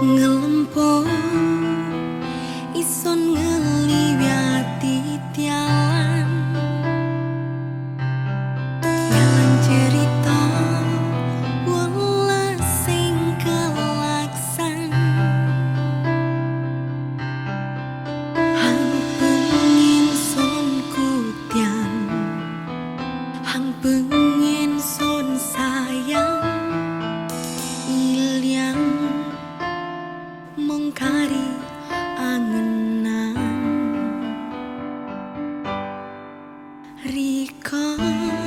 我。become